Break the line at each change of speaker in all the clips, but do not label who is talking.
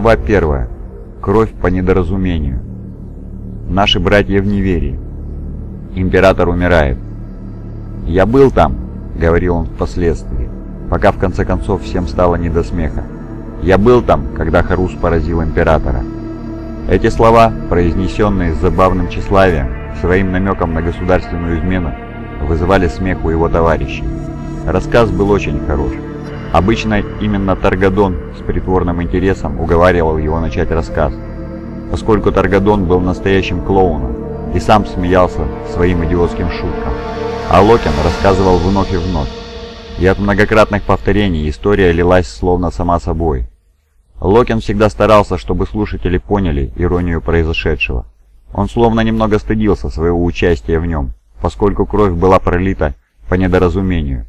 Глава 1. Кровь по недоразумению. Наши братья в неверии. Император умирает. «Я был там», — говорил он впоследствии, пока в конце концов всем стало не до смеха. «Я был там, когда Харус поразил императора». Эти слова, произнесенные с забавным тщеславием, своим намеком на государственную измену, вызывали смех у его товарищей. Рассказ был очень хорош. Обычно именно Таргадон с притворным интересом уговаривал его начать рассказ, поскольку Таргадон был настоящим клоуном и сам смеялся своим идиотским шуткам. А Локин рассказывал вновь и вновь, и от многократных повторений история лилась словно сама собой. Локин всегда старался, чтобы слушатели поняли иронию произошедшего. Он словно немного стыдился своего участия в нем, поскольку кровь была пролита по недоразумению.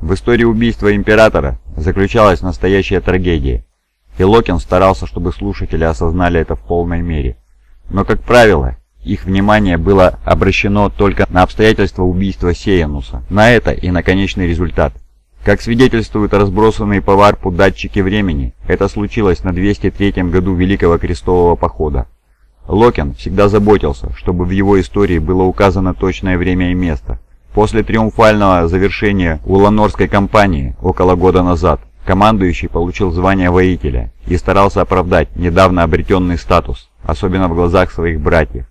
В истории убийства императора заключалась настоящая трагедия, и Локин старался, чтобы слушатели осознали это в полной мере. Но, как правило, их внимание было обращено только на обстоятельства убийства Сеянуса, на это и на конечный результат. Как свидетельствуют разбросанные по варпу датчики времени, это случилось на 203 году Великого Крестового Похода. Локин всегда заботился, чтобы в его истории было указано точное время и место, После триумфального завершения Уланорской кампании около года назад, командующий получил звание воителя и старался оправдать недавно обретенный статус, особенно в глазах своих братьев.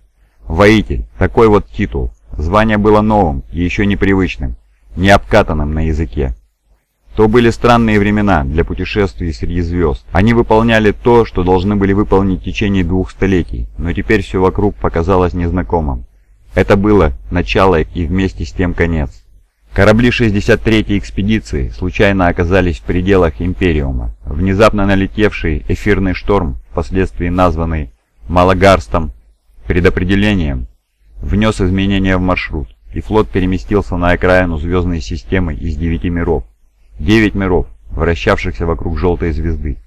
Воитель, такой вот титул. Звание было новым и еще непривычным, не обкатанным на языке. То были странные времена для путешествий среди звезд. Они выполняли то, что должны были выполнить в течение двух столетий, но теперь все вокруг показалось незнакомым. Это было начало и вместе с тем конец. Корабли 63-й экспедиции случайно оказались в пределах Империума. Внезапно налетевший эфирный шторм, впоследствии названный Малагарстом предопределением, внес изменения в маршрут, и флот переместился на окраину звездной системы из девяти миров. Девять миров, вращавшихся вокруг желтой звезды.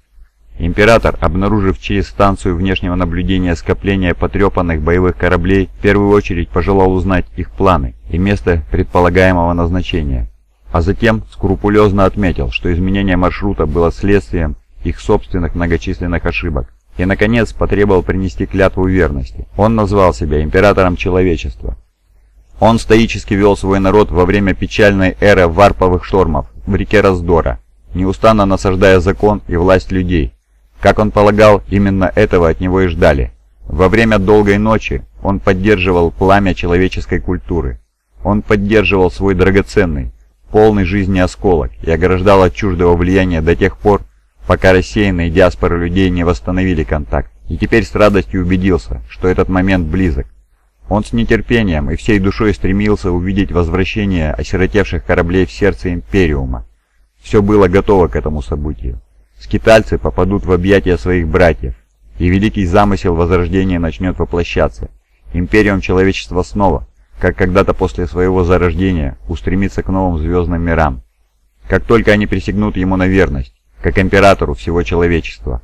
Император, обнаружив через станцию внешнего наблюдения скопление потрепанных боевых кораблей, в первую очередь пожелал узнать их планы и место предполагаемого назначения. А затем скрупулезно отметил, что изменение маршрута было следствием их собственных многочисленных ошибок. И, наконец, потребовал принести клятву верности. Он назвал себя императором человечества. Он стоически вел свой народ во время печальной эры варповых штормов в реке Раздора, неустанно насаждая закон и власть людей, как он полагал, именно этого от него и ждали. Во время долгой ночи он поддерживал пламя человеческой культуры. Он поддерживал свой драгоценный, полный жизни осколок и ограждал от чуждого влияния до тех пор, пока рассеянные диаспоры людей не восстановили контакт. И теперь с радостью убедился, что этот момент близок. Он с нетерпением и всей душой стремился увидеть возвращение осиротевших кораблей в сердце Империума. Все было готово к этому событию скитальцы попадут в объятия своих братьев, и великий замысел Возрождения начнет воплощаться. Империум человечества снова, как когда-то после своего зарождения, устремится к новым звездным мирам. Как только они присягнут ему на верность, как императору всего человечества.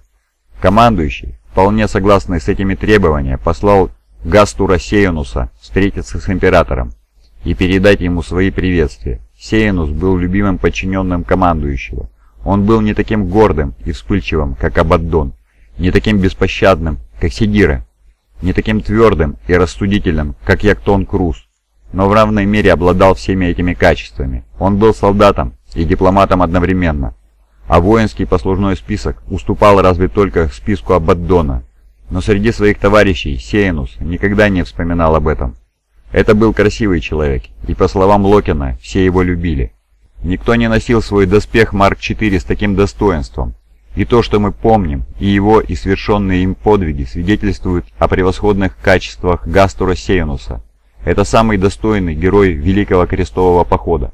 Командующий, вполне согласный с этими требованиями, послал Гастура Сеянуса встретиться с императором и передать ему свои приветствия. Сеянус был любимым подчиненным командующего, он был не таким гордым и вспыльчивым, как Абаддон, не таким беспощадным, как Сидира, не таким твердым и рассудительным, как Яктон Круз, но в равной мере обладал всеми этими качествами. Он был солдатом и дипломатом одновременно, а воинский послужной список уступал разве только списку Абаддона. Но среди своих товарищей Сеянус никогда не вспоминал об этом. Это был красивый человек, и по словам Локина, все его любили. Никто не носил свой доспех Марк-4 с таким достоинством. И то, что мы помним, и его, и совершенные им подвиги свидетельствуют о превосходных качествах Гастура Сеянуса. Это самый достойный герой Великого Крестового Похода.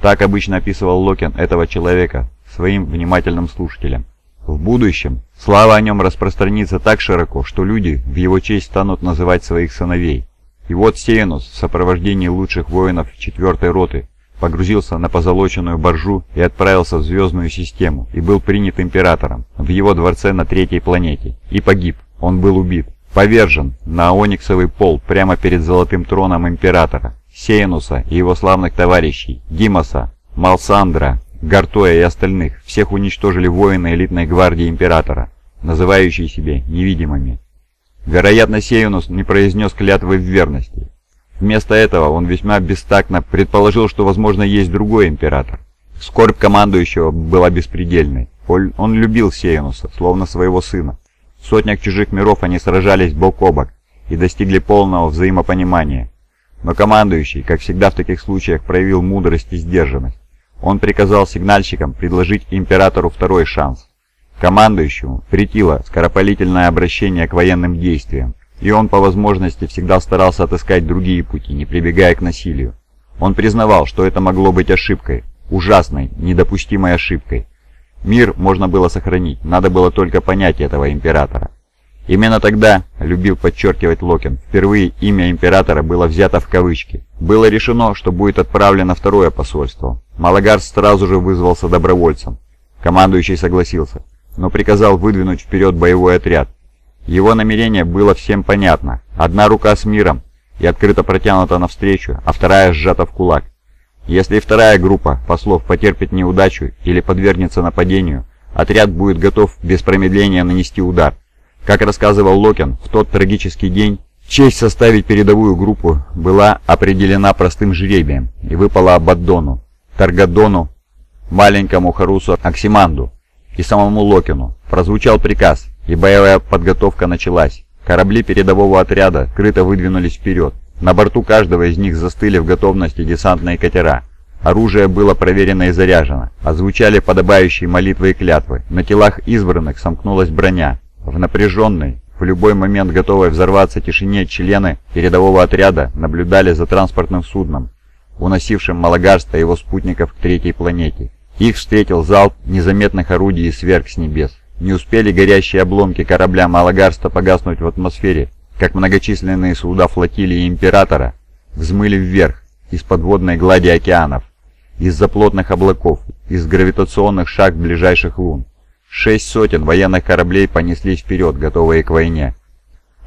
Так обычно описывал Локин этого человека своим внимательным слушателям. В будущем слава о нем распространится так широко, что люди в его честь станут называть своих сыновей. И вот Сеянус в сопровождении лучших воинов 4-й роты погрузился на позолоченную боржу и отправился в звездную систему, и был принят императором в его дворце на третьей планете. И погиб. Он был убит. Повержен на ониксовый пол прямо перед золотым троном императора. Сеянуса и его славных товарищей, Димаса, Малсандра, Гартоя и остальных, всех уничтожили воины элитной гвардии императора. называющие себя невидимыми. Вероятно, Сеюнус не произнес клятвы в верности. Вместо этого он весьма бестактно предположил, что, возможно, есть другой император. Скорбь командующего была беспредельной. Он любил Сеюнуса, словно своего сына. В сотнях чужих миров они сражались бок о бок и достигли полного взаимопонимания. Но командующий, как всегда в таких случаях, проявил мудрость и сдержанность. Он приказал сигнальщикам предложить императору второй шанс. Командующему претило скоропалительное обращение к военным действиям, и он по возможности всегда старался отыскать другие пути, не прибегая к насилию. Он признавал, что это могло быть ошибкой, ужасной, недопустимой ошибкой. Мир можно было сохранить, надо было только понять этого императора. Именно тогда, любил подчеркивать Локин, впервые имя императора было взято в кавычки. Было решено, что будет отправлено второе посольство. Малагарс сразу же вызвался добровольцем. Командующий согласился, но приказал выдвинуть вперед боевой отряд. Его намерение было всем понятно. Одна рука с миром и открыто протянута навстречу, а вторая сжата в кулак. Если вторая группа послов потерпит неудачу или подвергнется нападению, отряд будет готов без промедления нанести удар. Как рассказывал Локин, в тот трагический день честь составить передовую группу была определена простым жребием и выпала Абаддону, Таргадону, маленькому Харусу Оксиманду и самому Локину. Прозвучал приказ, и боевая подготовка началась. Корабли передового отряда крыто выдвинулись вперед. На борту каждого из них застыли в готовности десантные катера. Оружие было проверено и заряжено, озвучали подобающие молитвы и клятвы. На телах избранных сомкнулась броня, в напряженной, в любой момент готовой взорваться тишине члены передового отряда наблюдали за транспортным судном, уносившим Малагарста и его спутников к третьей планете. Их встретил залп незаметных орудий и сверг с небес. Не успели горящие обломки корабля Малагарста погаснуть в атмосфере, как многочисленные суда флотилии Императора взмыли вверх из подводной глади океанов, из-за плотных облаков, из гравитационных шахт ближайших лун. Шесть сотен военных кораблей понеслись вперед, готовые к войне.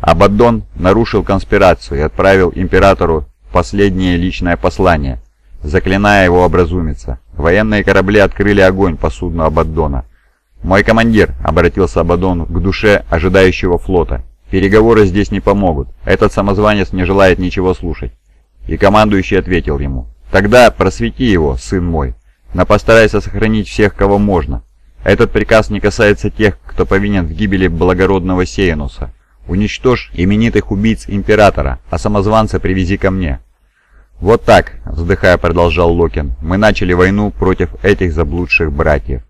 Абаддон нарушил конспирацию и отправил императору последнее личное послание, заклиная его образумиться. Военные корабли открыли огонь по судну Абаддона. «Мой командир», — обратился Абаддон к душе ожидающего флота, — «переговоры здесь не помогут. Этот самозванец не желает ничего слушать». И командующий ответил ему, «Тогда просвети его, сын мой, но постарайся сохранить всех, кого можно, этот приказ не касается тех, кто повинен в гибели благородного Сеянуса. Уничтожь именитых убийц Императора, а самозванца привези ко мне». «Вот так», — вздыхая продолжал Локин, — «мы начали войну против этих заблудших братьев».